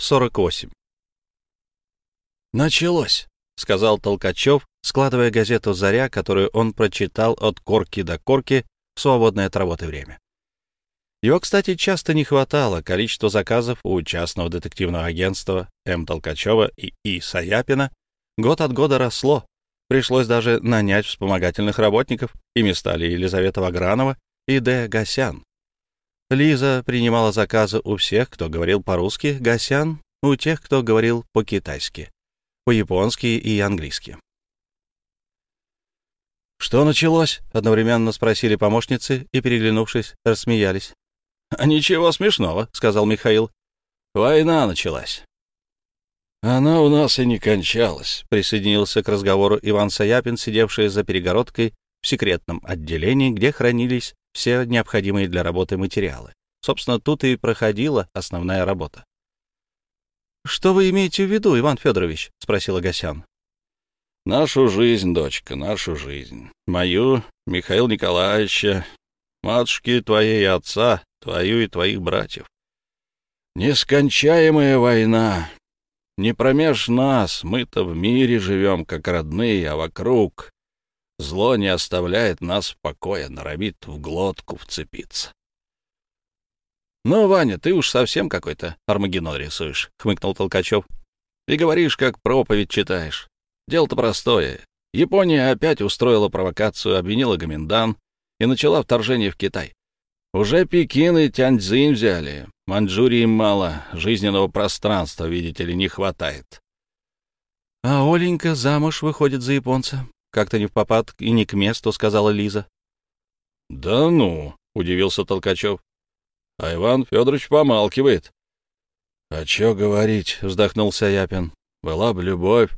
48. «Началось», — сказал Толкачев, складывая газету «Заря», которую он прочитал от корки до корки в свободное от работы время. Его, кстати, часто не хватало. Количество заказов у частного детективного агентства М. Толкачева и И. Саяпина год от года росло. Пришлось даже нанять вспомогательных работников. Ими стали Елизавета Вагранова и Д. Гасян. Лиза принимала заказы у всех, кто говорил по-русски, Гасян — у тех, кто говорил по-китайски, по-японски и английски. «Что началось?» — одновременно спросили помощницы и, переглянувшись, рассмеялись. «Ничего смешного», — сказал Михаил. «Война началась». «Она у нас и не кончалась», — присоединился к разговору Иван Саяпин, сидевший за перегородкой в секретном отделении, где хранились все необходимые для работы материалы. Собственно, тут и проходила основная работа. «Что вы имеете в виду, Иван Федорович?» — спросил Агасян. «Нашу жизнь, дочка, нашу жизнь. Мою, Михаил Николаевича, матушки твоей и отца, твою и твоих братьев. Нескончаемая война. Не промеж нас, мы-то в мире живем, как родные, а вокруг Зло не оставляет нас в покое, норовит в глотку вцепиться. «Ну, Ваня, ты уж совсем какой-то Армагеддон рисуешь», — хмыкнул Толкачев. «И говоришь, как проповедь читаешь. Дело-то простое. Япония опять устроила провокацию, обвинила Гоминдан и начала вторжение в Китай. Уже Пекин и Тяньцзинь взяли. Маньчжурии мало, жизненного пространства, видите ли, не хватает. — А Оленька замуж выходит за японца. Как-то не в попад и не к месту, сказала Лиза. — Да ну, — удивился Толкачев. — А Иван Федорович помалкивает. — А чё говорить, — вздохнул Саяпин. — Была бы любовь.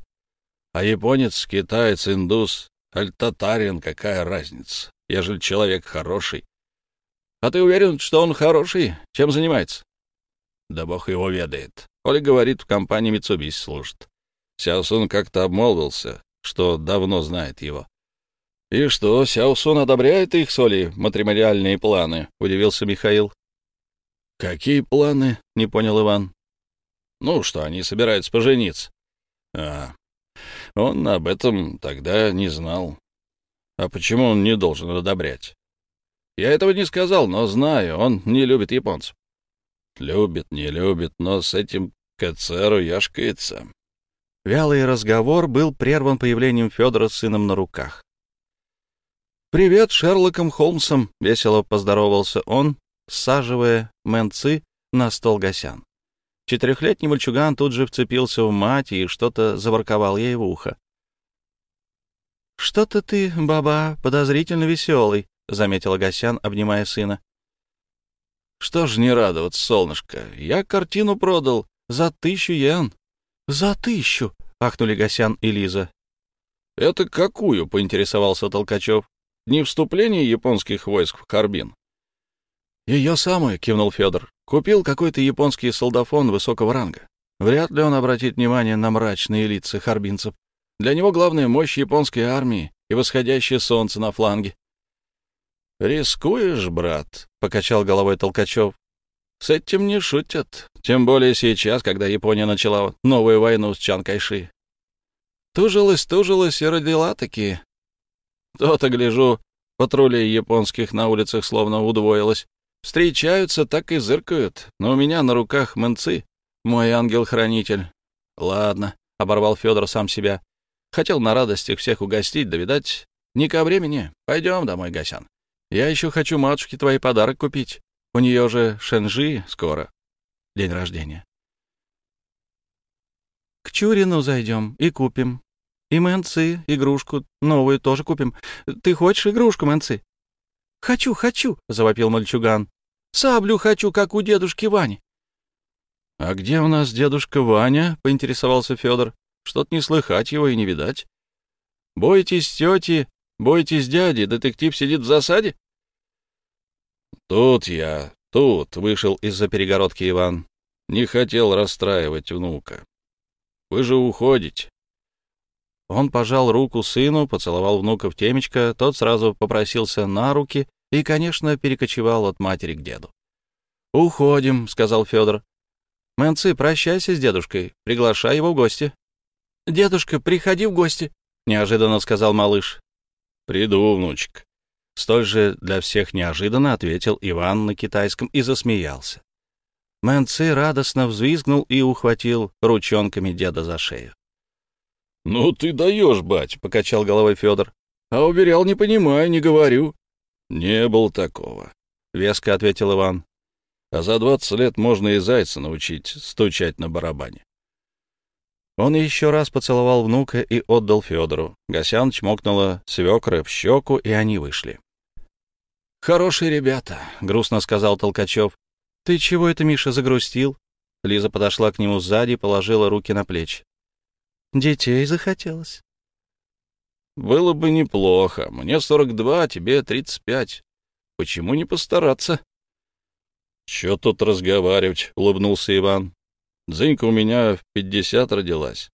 А японец, китаец, индус, аль-татарин, какая разница, ежели человек хороший. — А ты уверен, что он хороший? Чем занимается? — Да бог его ведает. Оля говорит, в компании Митсубиси служит. Сяосун как-то обмолвился, что давно знает его. «И что, Сяосун одобряет их соли матримониальные планы?» — удивился Михаил. «Какие планы?» — не понял Иван. «Ну, что они собираются пожениться». «А, он об этом тогда не знал. А почему он не должен одобрять?» «Я этого не сказал, но знаю, он не любит японцев». «Любит, не любит, но с этим Кацеру яшкается. Вялый разговор был прерван появлением Федора с сыном на руках. «Привет, Шерлоком Холмсом!» — весело поздоровался он, саживая мэнцы на стол гасян. Четырехлетний мальчуган тут же вцепился в мать и что-то заворковал ей в ухо. «Что-то ты, баба, подозрительно веселый», — заметила Гасян, обнимая сына. «Что ж не радоваться, солнышко? Я картину продал за тысячу йен». «За тысячу!» — ахнули Гасян и Лиза. «Это какую?» — поинтересовался Толкачев. «Не вступление японских войск в Харбин?» «Ее самое», — кивнул Федор. «Купил какой-то японский солдафон высокого ранга. Вряд ли он обратит внимание на мрачные лица харбинцев. Для него главная мощь японской армии и восходящее солнце на фланге». «Рискуешь, брат?» — покачал головой Толкачев. С этим не шутят, тем более сейчас, когда Япония начала новую войну с Чан Кайши. Тужилась, тужилась и родила такие. То-то, гляжу, патрулей японских на улицах словно удвоилось. Встречаются, так и зыркают, но у меня на руках мэнцы, мой ангел-хранитель. Ладно, — оборвал Федор сам себя. Хотел на радостях всех угостить, да, видать, не ко времени. Пойдем домой, Гасян. Я еще хочу матушке твоей подарок купить. У нее же Шенжи скоро. День рождения. К Чурину зайдем и купим. И Мэнцы, игрушку новую тоже купим. Ты хочешь игрушку, Мэнцы? Хочу, хочу, завопил мальчуган. Саблю хочу, как у дедушки Вани. А где у нас дедушка Ваня? поинтересовался Федор. Что-то не слыхать его и не видать. Бойтесь тети, бойтесь дяди, детектив сидит в засаде? «Тут я, тут», — вышел из-за перегородки Иван. «Не хотел расстраивать внука. Вы же уходите». Он пожал руку сыну, поцеловал внука в темечко, тот сразу попросился на руки и, конечно, перекочевал от матери к деду. «Уходим», — сказал Федор. Мэнцы, прощайся с дедушкой, приглашай его в гости». «Дедушка, приходи в гости», — неожиданно сказал малыш. «Приду, внучек». Столь же для всех неожиданно ответил Иван на китайском и засмеялся. Мэнцы радостно взвизгнул и ухватил ручонками деда за шею. «Ну ты даешь, бать!» — покачал головой Федор. «А уверял, не понимаю, не говорю». «Не было такого», — веско ответил Иван. «А за двадцать лет можно и зайца научить стучать на барабане». Он еще раз поцеловал внука и отдал Федору. Гасян чмокнула свекры в щеку, и они вышли. «Хорошие ребята», — грустно сказал Толкачев. «Ты чего это, Миша, загрустил?» Лиза подошла к нему сзади и положила руки на плечи. «Детей захотелось». «Было бы неплохо. Мне сорок два, тебе тридцать пять. Почему не постараться?» «Чё тут разговаривать?» — улыбнулся Иван. Дзынька у меня в пятьдесят родилась.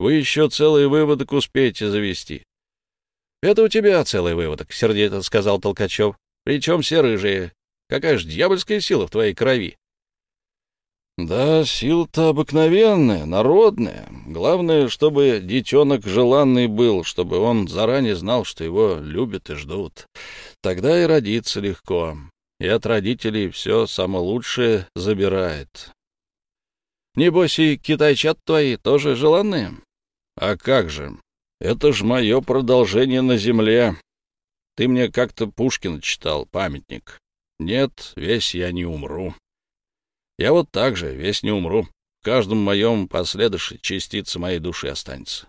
Вы еще целый выводок успеете завести. — Это у тебя целый выводок, — сердито сказал Толкачев. — Причем все рыжие. Какая же дьявольская сила в твоей крови? — Да, сила-то обыкновенная, народная. Главное, чтобы детенок желанный был, чтобы он заранее знал, что его любят и ждут. Тогда и родиться легко. И от родителей все самое лучшее забирает. Небось, и китайчат твои тоже желанные? А как же? Это ж мое продолжение на земле. Ты мне как-то Пушкина читал, памятник. Нет, весь я не умру. Я вот так же, весь не умру. В каждом моем последующей частица моей души останется.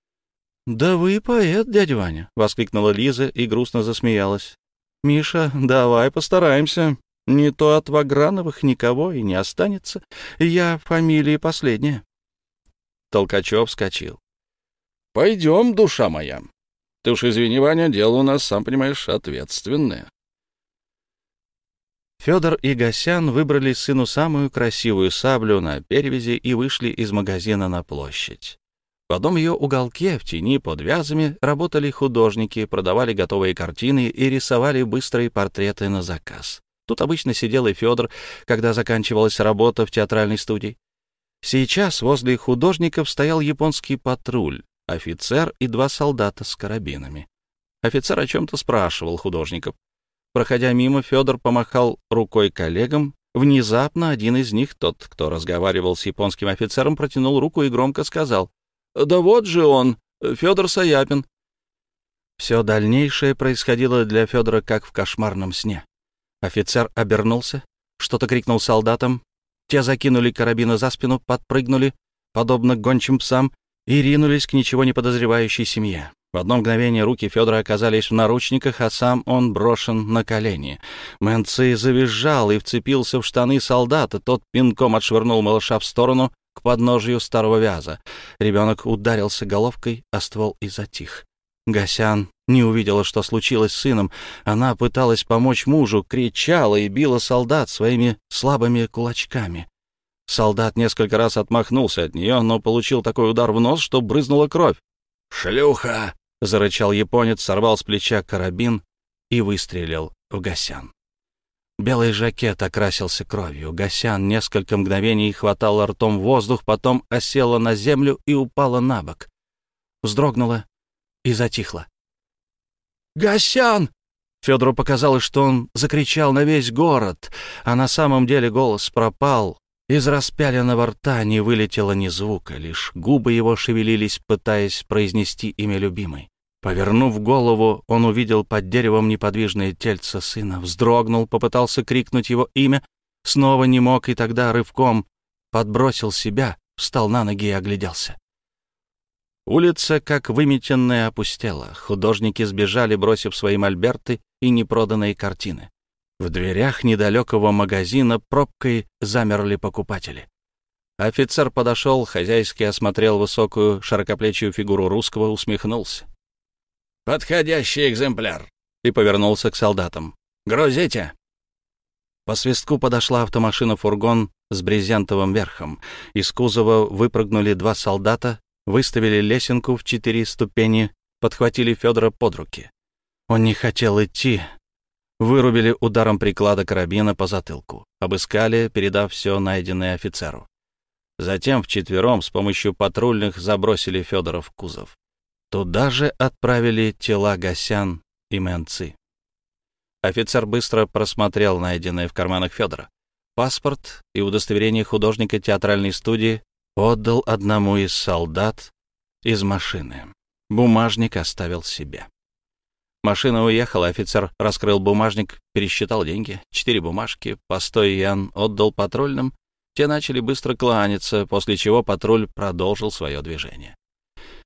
— Да вы поэт, дядя Ваня! — воскликнула Лиза и грустно засмеялась. — Миша, давай постараемся. Не то от Ваграновых никого и не останется. Я фамилии последняя. Толкачев вскочил. — Пойдем, душа моя. Ты уж извини, Ваня, дело у нас, сам понимаешь, ответственное. Федор и Гасян выбрали сыну самую красивую саблю на перевязи и вышли из магазина на площадь. В одном ее уголке, в тени под вязами, работали художники, продавали готовые картины и рисовали быстрые портреты на заказ. Тут обычно сидел и Федор, когда заканчивалась работа в театральной студии. Сейчас возле художников стоял японский патруль, офицер и два солдата с карабинами. Офицер о чем-то спрашивал художников. Проходя мимо, Федор помахал рукой коллегам. Внезапно один из них, тот, кто разговаривал с японским офицером, протянул руку и громко сказал. «Да вот же он, Федор Саяпин». Все дальнейшее происходило для Федора как в кошмарном сне. Офицер обернулся, что-то крикнул солдатам. Те закинули карабины за спину, подпрыгнули, подобно гончим псам, и ринулись к ничего не подозревающей семье. В одно мгновение руки Федора оказались в наручниках, а сам он брошен на колени. Мэнци завизжал и вцепился в штаны солдата. Тот пинком отшвырнул малыша в сторону к подножию старого вяза. Ребенок ударился головкой, а ствол и затих. Гасян не увидела, что случилось с сыном. Она пыталась помочь мужу, кричала и била солдат своими слабыми кулачками. Солдат несколько раз отмахнулся от нее, но получил такой удар в нос, что брызнула кровь. «Шлюха!» — зарычал японец, сорвал с плеча карабин и выстрелил в Гасян. Белый жакет окрасился кровью. Гасян несколько мгновений хватала ртом воздух, потом осела на землю и упала на бок. Вздрогнула и затихла. «Гасян!» Федору показалось, что он закричал на весь город, а на самом деле голос пропал. Из распяленного рта не вылетело ни звука, лишь губы его шевелились, пытаясь произнести имя любимой. Повернув голову, он увидел под деревом неподвижное тельце сына, вздрогнул, попытался крикнуть его имя, снова не мог и тогда рывком подбросил себя, встал на ноги и огляделся. Улица, как выметенная, опустела. Художники сбежали, бросив свои мольберты и непроданные картины. В дверях недалекого магазина пробкой замерли покупатели. Офицер подошел, хозяйски осмотрел высокую, широкоплечью фигуру русского, усмехнулся. «Подходящий экземпляр!» и повернулся к солдатам. «Грузите!» По свистку подошла автомашина-фургон с брезентовым верхом. Из кузова выпрыгнули два солдата, выставили лесенку в четыре ступени, подхватили Федора под руки. Он не хотел идти, Вырубили ударом приклада карабина по затылку. Обыскали, передав все найденное офицеру. Затем вчетвером с помощью патрульных забросили Федора в кузов. Туда же отправили тела Гасян и Мэнцы. Офицер быстро просмотрел найденное в карманах Федора. Паспорт и удостоверение художника театральной студии отдал одному из солдат из машины. Бумажник оставил себе. Машина уехала, офицер раскрыл бумажник, пересчитал деньги. Четыре бумажки, постой Ян отдал патрульным. Те начали быстро кланяться, после чего патруль продолжил свое движение.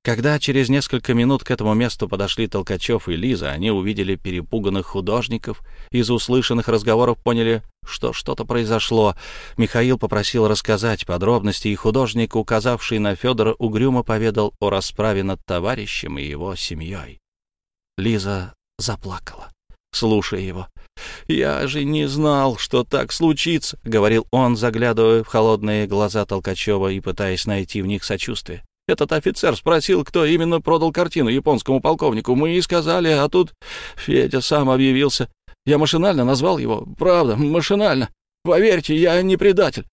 Когда через несколько минут к этому месту подошли Толкачев и Лиза, они увидели перепуганных художников. Из услышанных разговоров поняли, что что-то произошло. Михаил попросил рассказать подробности, и художник, указавший на Федора, угрюмо поведал о расправе над товарищем и его семьей. Лиза заплакала, слушая его. «Я же не знал, что так случится», — говорил он, заглядывая в холодные глаза Толкачева и пытаясь найти в них сочувствие. Этот офицер спросил, кто именно продал картину японскому полковнику. Мы и сказали, а тут Федя сам объявился. Я машинально назвал его. Правда, машинально. Поверьте, я не предатель.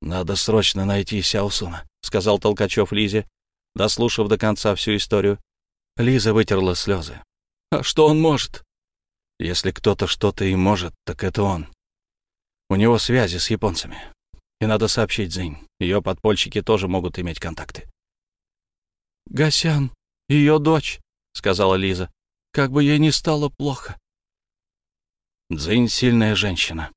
«Надо срочно найти Сяосуна», — сказал Толкачев Лизе, дослушав до конца всю историю. Лиза вытерла слезы. «А что он может?» «Если кто-то что-то и может, так это он. У него связи с японцами. И надо сообщить Зинь. Ее подпольщики тоже могут иметь контакты. «Гасян, ее дочь», — сказала Лиза. «Как бы ей ни стало плохо». Дзинь — сильная женщина.